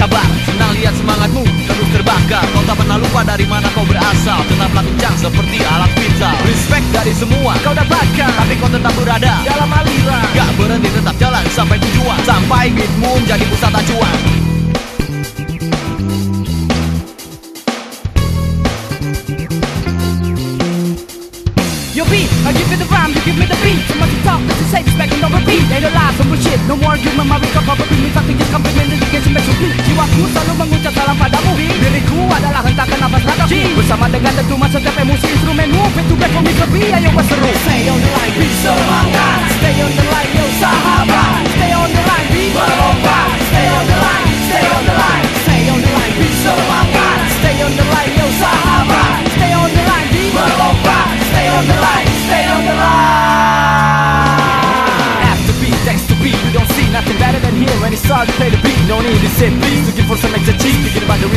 kabar? Senang lihat semangatmu terus terbakar. Kau tak pernah lupa dari mana kau berasal. Tetaplah kencang seperti alat vital. Respect dari semua. Kau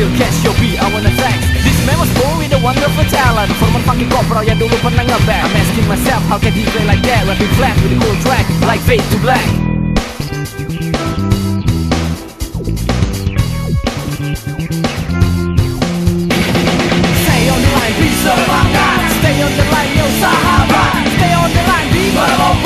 real cash, yo B, I wanna thanks This man was born with a wonderful talent. Former Funky Kopral yang dulu pernah ngeband I'm asking myself, how can he play like that? Rapping flat with a cool track, like fade to black? Stay on the line, be semangat Stay on the line, yo sahabat Stay on the line, be berbohong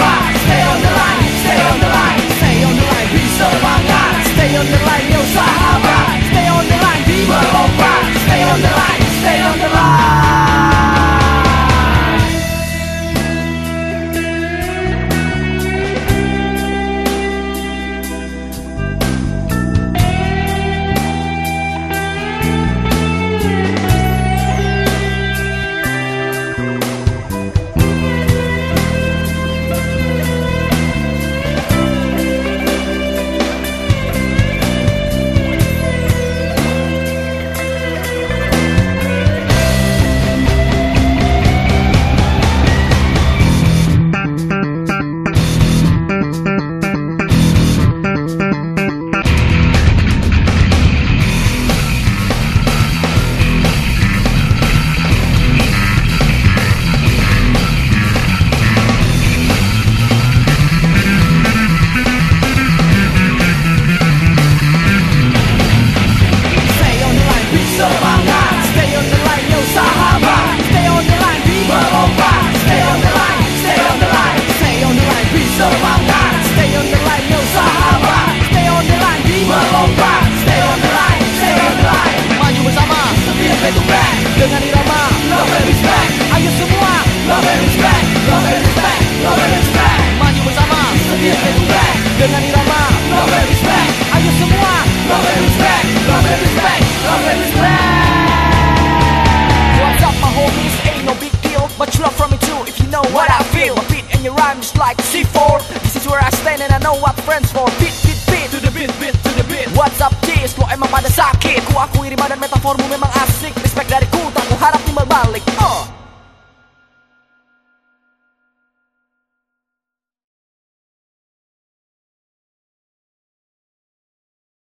sakit. Ku akui rima dan metaformu memang asik. Respect dari ku tak ku harap timbal balik. Oh.